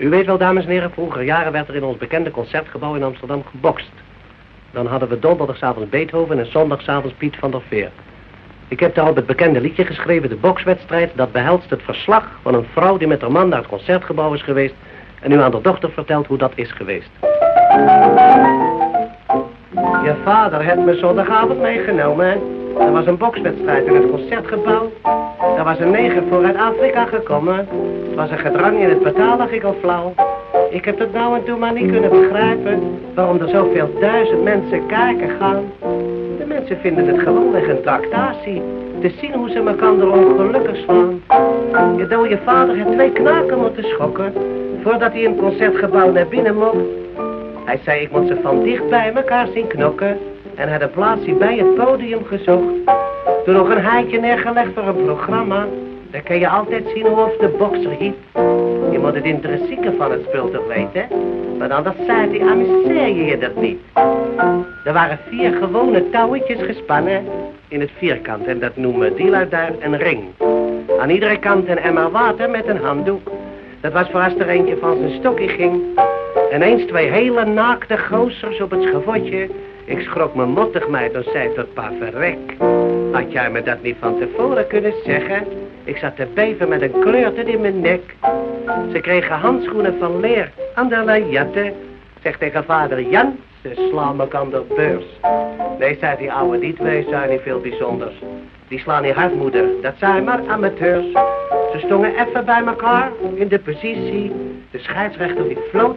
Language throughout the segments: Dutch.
U weet wel, dames en heren, vroeger jaren werd er in ons bekende concertgebouw in Amsterdam gebokst. Dan hadden we donderdagavond Beethoven en zondagavond Piet van der Veer. Ik heb daar op het bekende liedje geschreven, de bokswedstrijd. Dat behelst het verslag van een vrouw die met haar man naar het concertgebouw is geweest. En u aan de dochter vertelt hoe dat is geweest. Je vader heeft me zondagavond meegenomen. Er was een bokswedstrijd in het concertgebouw. Er was een neger voor uit Afrika gekomen. Het was een gedrang in het betaal, ik al flauw. Ik heb het nou en toen maar niet kunnen begrijpen waarom er zoveel duizend mensen kijken gaan. De mensen vinden het gewoon een tractatie. Te zien hoe ze elkaar ongelukkig slaan. Je dode vader heeft twee knaken moeten schokken voordat hij in concertgebouw naar binnen mocht. Hij zei ik moet ze van dicht bij elkaar zien knokken en had een plaatsje bij het podium gezocht. Toen nog een haantje neergelegd voor een programma. Dan kan je altijd zien hoe of de bokser hiet. Je moet het intrinsieke van het spul toch weten, want anders zei hij, amuseer je dat niet. Er waren vier gewone touwetjes gespannen in het vierkant en dat noemen die daar een ring. Aan iedere kant een emmer water met een handdoek. Dat was voor als er eentje van zijn stokje ging. En eens twee hele naakte gozers op het schavotje ik schrok me mottig mij dan zei tot pa verrek. Had jij me dat niet van tevoren kunnen zeggen? Ik zat te beven met een kleurte in mijn nek. Ze kregen handschoenen van leer aan de lajatte. Zeg tegen vader Jan, ze slaan me aan de beurs. Nee, zei die ouwe, die twee zijn niet veel bijzonders. Die slaan niet hard, moeder, dat zijn maar amateurs. Ze stongen even bij elkaar in de positie. De scheidsrechter die floot.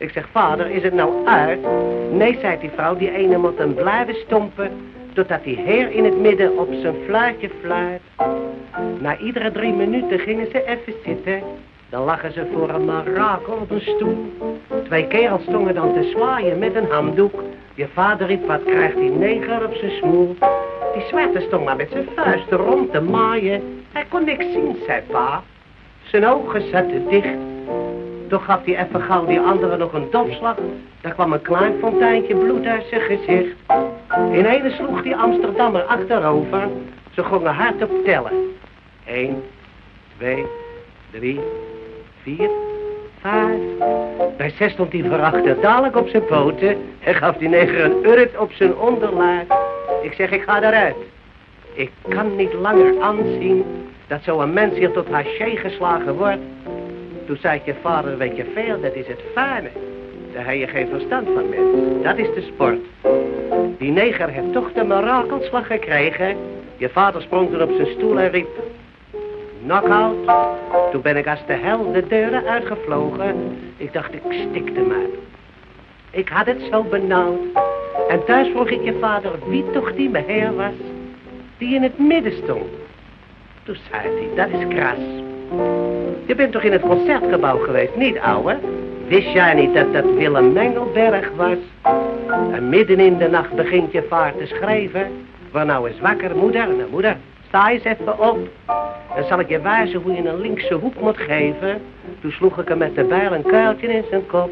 Ik zeg, vader, is het nou uit? Nee, zei die vrouw, die ene moet hem blijven stompen totdat die heer in het midden op zijn fluitje fluit. Na iedere drie minuten gingen ze even zitten. Dan lagen ze voor een marakel op een stoel. Twee kerels stonden dan te zwaaien met een handdoek. Je vader riep, wat krijgt die neger op zijn smoel? Die zwarte stond maar met zijn vuisten rond te maaien. Hij kon niks zien, zei pa. Zijn ogen zaten dicht. Toch gaf hij even gauw die andere nog een dopslag. Daar kwam een klein fonteintje bloed uit zijn gezicht. In ene sloeg die Amsterdammer achterover. Ze gingen hard op tellen. Eén, twee, drie, vier, vijf. Bij zes stond hij verachter dadelijk op zijn poten en gaf die neger een urk op zijn onderlaag. Ik zeg, ik ga eruit. Ik kan niet langer aanzien dat zo'n mens hier tot haché geslagen wordt. Toen zei je vader, weet je veel, dat is het fijne. Daar heb je geen verstand van meer. Dat is de sport. Die neger heeft toch de mirakelslag gekregen. Je vader sprong toen op zijn stoel en riep... Knockout. Toen ben ik als de hel de deuren uitgevlogen. Ik dacht, ik stikte maar. Ik had het zo benauwd. En thuis vroeg ik je vader wie toch die meheer was. Die in het midden stond. Dat is kras. Je bent toch in het concertgebouw geweest, niet ouwe? Wist jij niet dat dat Willem Mengelberg was? En midden in de nacht begint je vaart te schrijven. Waar nou eens wakker, moeder? Nou, moeder, sta eens even op. Dan zal ik je wijzen hoe je een linkse hoek moet geven. Toen sloeg ik hem met de bijl een kuiltje in zijn kop.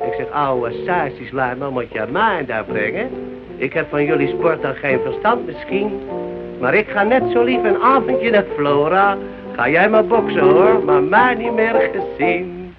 Ik zeg, ouwe sausieslijn, maar moet je mij daar brengen? Ik heb van jullie sport dan geen verstand misschien. Maar ik ga net zo lief een avondje naar Flora. Ga jij maar boksen hoor, maar mij niet meer gezien.